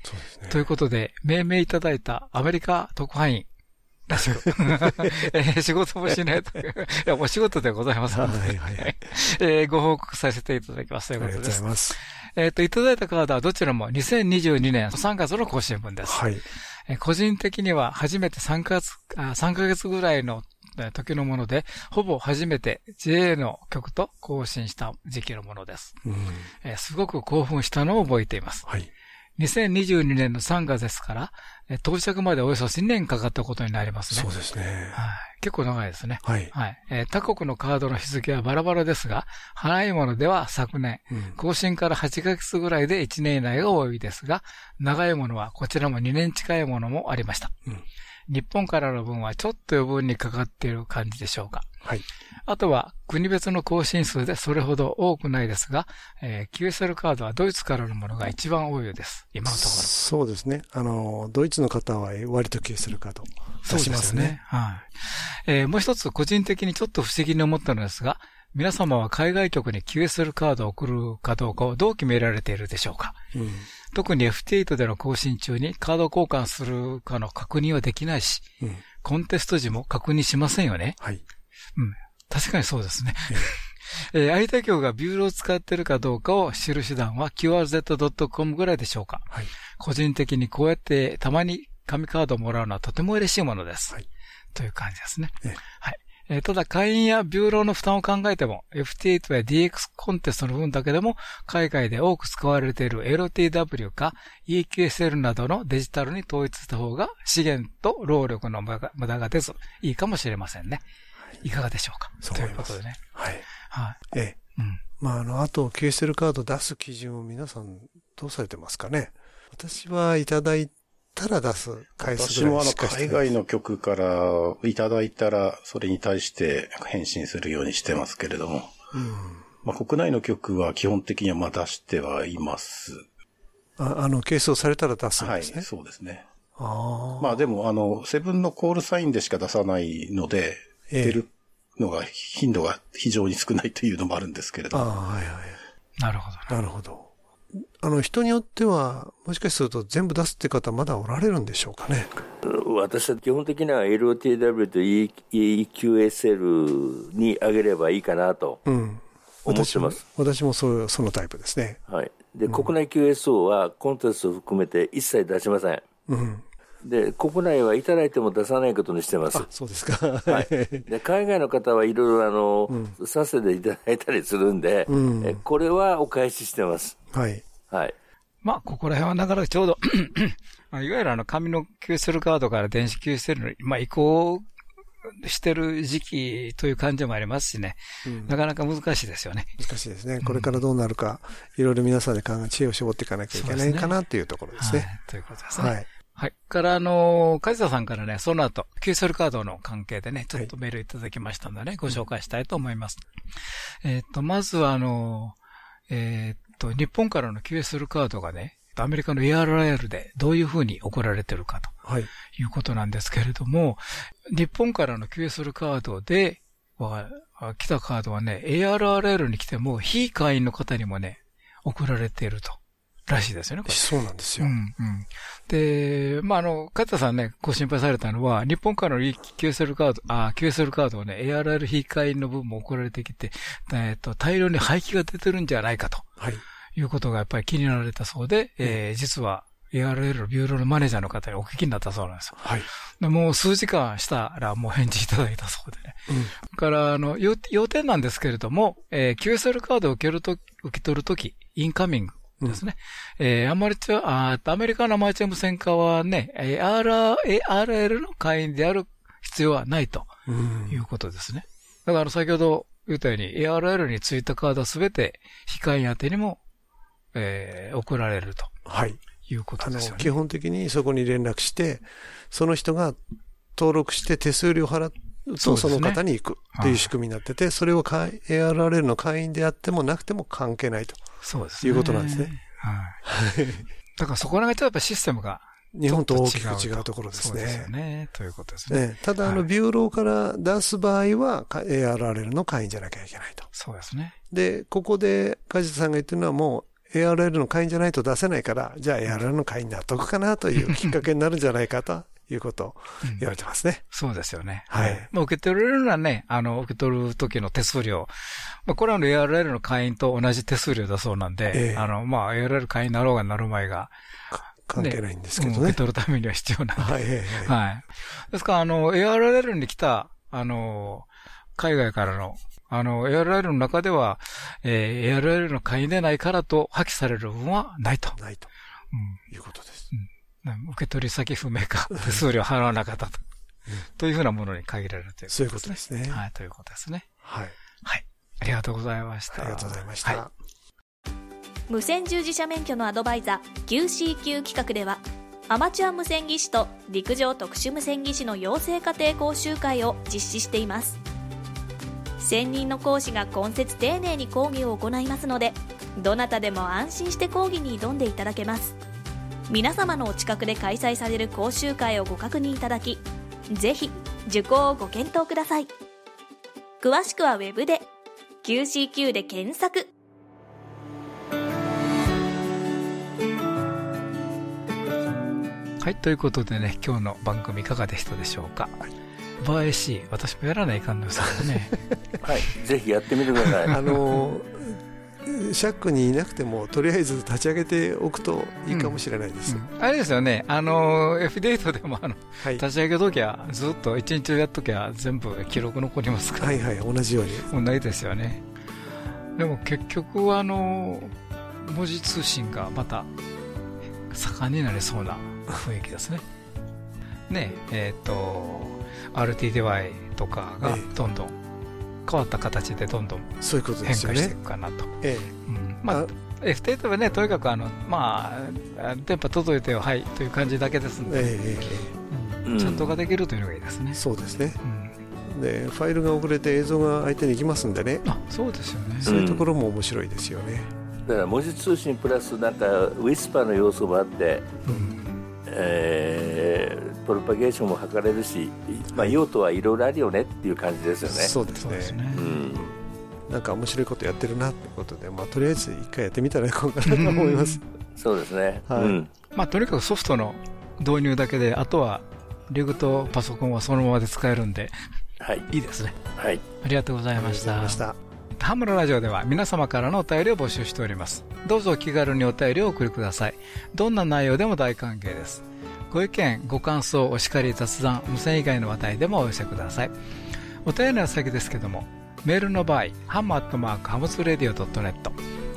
ねということで、命名いただいたアメリカ特派員、ら 仕事もしないと いや、お仕事でございます。はいはいはい。えー、ご報告させていただきますということです。ありがとうございます。えっ、と、いただいたカードはどちらも2022年3月の更新分です。はい。えー、個人的には初めて3ヶ月、あ3ヶ月ぐらいの時のもので、ほぼ初めて JA の曲と更新した時期のものです。うんえー、すごく興奮したのを覚えています。はい。2022年の3月ですから、到着までおよそ1年かかったことになりますね。そうですね。はい。結構長いですね。はい。はい。えー、他国のカードの日付はバラバラですが、早いものでは昨年、うん、更新から8ヶ月ぐらいで1年以内が多いですが、長いものはこちらも2年近いものもありました。うん日本からの分はちょっと余分にかかっている感じでしょうか。はい。あとは、国別の更新数でそれほど多くないですが、えー、QSL カードはドイツからのものが一番多いようです。今のところ。そうですね。あの、ドイツの方は割と QSL カード出しますね。すねはい。えー、もう一つ個人的にちょっと不思議に思ったのですが、皆様は海外局に QSL カードを送るかどうかをどう決められているでしょうか、うん、特に FT8 での更新中にカード交換するかの確認はできないし、うん、コンテスト時も確認しませんよね。はい。うん。確かにそうですね。え ー、相手局がビューロを使っているかどうかを知る手段は qrz.com ぐらいでしょうか。はい。個人的にこうやってたまに紙カードをもらうのはとても嬉しいものです。はい。という感じですね。はい。えただ会員やビューローの負担を考えても、FT8 や DX コンテストの分だけでも、海外で多く使われている LTW か EQSL などのデジタルに統一した方が資源と労力の無駄が出ず、いいかもしれませんね。いかがでしょうか？そうということでね。はい。はい。ええ。うん。まあ、あの、あと、QSL カード出す基準を皆さんどうされてますかね？私はいただいたら出す回数私もあの、海外の曲からいただいたら、それに対して返信するようにしてますけれども。うん。まあ、国内の曲は基本的にはまあ出してはいます。ああの、係数されたら出すんですね？はい、そうですね。まあでも、あの、セブンのコールサインでしか出さないので、えー、出るのが、頻度が非常に少ないというのもあるんですけれども。あはいはい。なるほど、なるほど。あの、人によっては、もしかすると全部出すって方まだおられるんでしょうかね。私は基本的には LOTW と EQSL に上げればいいかなと思ってます。うん、私もそそのタイプですね。はい。で、うん、国内 QSO はコンテンツを含めて一切出しません。うん。で、国内はいただいても出さないことにしてます。そうですか。はい。で、海外の方はいろいろあの、うん、させていただいたりするんで、うん、えこれはお返ししてます。はい。はい。まあ、ここら辺はなかなかちょうどいわゆるあの、紙の QSL カードから電子 QSL の、まあ、移行してる時期という感じもありますしね、うん、なかなか難しいですよね。難しいですね。これからどうなるか、いろいろ皆さんで考え、知恵を絞っていかなきゃいけないかなっていうところですね。すねはい、ということですね。はい。はい。から、あのー、梶田さんからね、その後、QSL カードの関係でね、ちょっとメールいただきましたのでね、はい、ご紹介したいと思います。えっ、と、まずは、あのー、えっ、と、日本からの QSL カードがね、アメリカの ARL でどういうふうに送られてるかと、はい、いうことなんですけれども、日本からの QSL カードで、来たカードはね、ARRL に来ても、非会員の方にもね、送られていると。らしいですよね、そうなんですよ。うんうん、で、まあ、あの、勝田さんね、ご心配されたのは、日本からの QSL カード、あ、QSL カードをね、ARR 非会員の分も送られてきて、えっと、大量に廃棄が出てるんじゃないかと。はい。いうことがやっぱり気になられたそうで、えー、実は ARL ビューローのマネージャーの方にお聞きになったそうなんですよ。はい。でもう数時間したらもう返事いただいたそうでね。うん。から、あの、要点なんですけれども、えー、QSL カードを受けると、受け取るとき、インカミングですね。うん、えー、アマリチュア、あアメリカのアマチュア無線化はね、ARL の会員である必要はないということですね。うん、だから先ほど言ったように ARL についたカードはすべて非会員宛てにもえー、送られると。はい。いうことですよね。基本的にそこに連絡して、その人が登録して手数料払うと、その方に行くっていう仕組みになってて、それを ARRL の会員であってもなくても関係ないと。そうですね。いうことなんですね。はい。だからそこら辺とやっぱシステムが日本と大きく違うところですね。そうですよね。ということですね。ねただ、あの、ビューローから出す場合は、ARRL の会員じゃなきゃいけないと。そうですね。で、ここで、梶田さんが言ってるのはもう、ARL の会員じゃないと出せないから、じゃあ ARL の会員になっとくかなというきっかけになるんじゃないかと。いうことを言われてますね。うん、そうですよね。はい。まあ、受け取れるのはね、あの、受け取る時の手数料。まあ、これは ARL の会員と同じ手数料だそうなんで、えー、あの、まあ、ARL 会員になろうがなる前が、関係ないんですけどね。受け取るためには必要なんで。はい、はい、はい。ですから、あの、ARL に来た、あの、海外からのあの、ARL の中では、えー、ARL の会員でないからと破棄される分はないと。ないと。うん。いうことです。うん。受け取り先不明か、手数料払わなかったと。というふうなものに限られるということですね。そういうことですね。はい、ということですね。はい。はい。ありがとうございました。ありがとうございました。はい、無線従事者免許のアドバイザー QCQ 企画では、アマチュア無線技師と陸上特殊無線技師の養成家庭講習会を実施しています。専任の講師が今節丁寧に講義を行いますのでどなたでも安心して講義に挑んでいただけます皆様のお近くで開催される講習会をご確認いただきぜひ受講をご検討ください詳しくは Web で QCQ で検索はい、ということでね、今日の番組いかがでしたでしょうか？はい映えし、私もやらないかんのですけどね。はい、ぜひやってみてください。あのシャックにいなくても、とりあえず立ち上げておくといいかもしれないです。うんうん、あれですよね、あの F デートでもあの、はい、立ち上げときゃ、ずっと一日やっときゃ、全部記録残りますから、はいはい、同じように。同じですよね。でも結局、あの文字通信がまた盛んになりそうな雰囲気ですね。ねえっ、ー、と RTDY とかがどんどん変わった形でどんどん変化していくかなと。ええうん、まあ f テーはね、とにかくあの、まあ、電波届いてよ、はい、という感じだけですので、えうん、ちゃんとができるというのがいいですね。そうですね。うん、で、ファイルが遅れて映像が相手に行きますんでね。あ、そうですよね。そういうところも面白いですよね。だから文字通信プラスなんかウィスパーの要素もあって、うん、えー、プロパゲーションも図れるし、まあ、用途はいろいろあるよねっていう感じですよね。そうですね、うんなんか面白いことやってるなってことで、まあ、とりあえず一回やってみたらいこうかなと思います。そうですね。はい。うん、まあ、とにかくソフトの導入だけで、あとは、リグとパソコンはそのままで使えるんで、はい。いいですね。はい。ありがとうございました。したハムラジオでは皆様からのお便りを募集しております。どうぞお気軽にお便りをお送りください。どんな内容でも大歓迎です。ご意見、ご感想、お叱り、雑談、無線以外の話題でもお寄せください。お便りの先ですけども、メールの場合、ハムアットマークハムズラディオ .net、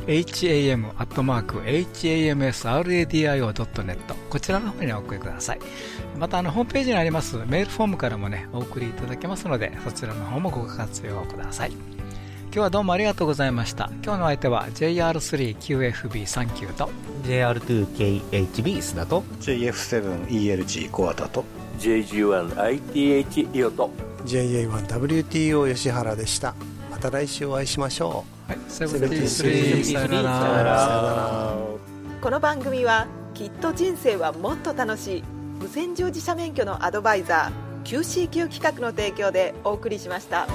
ham アットマーク hamsradio.net こちらの方にお送りください。またあのホームページにありますメールフォームからもね、お送りいただけますので、そちらの方もご活用ください。今日はどうもありがとうございました。今日の相手は JR3QFB39 と。JR2KHB 須田と。JF7ELG コアタと。JG1ITH イオと。JA1WTO 吉原でした。また来週お会いしましょう。はいさよなら。この番組はきっと人生はもっと楽しい。無線乗自社免許のアドバイザー QCQ 企画の提供でお送りしました。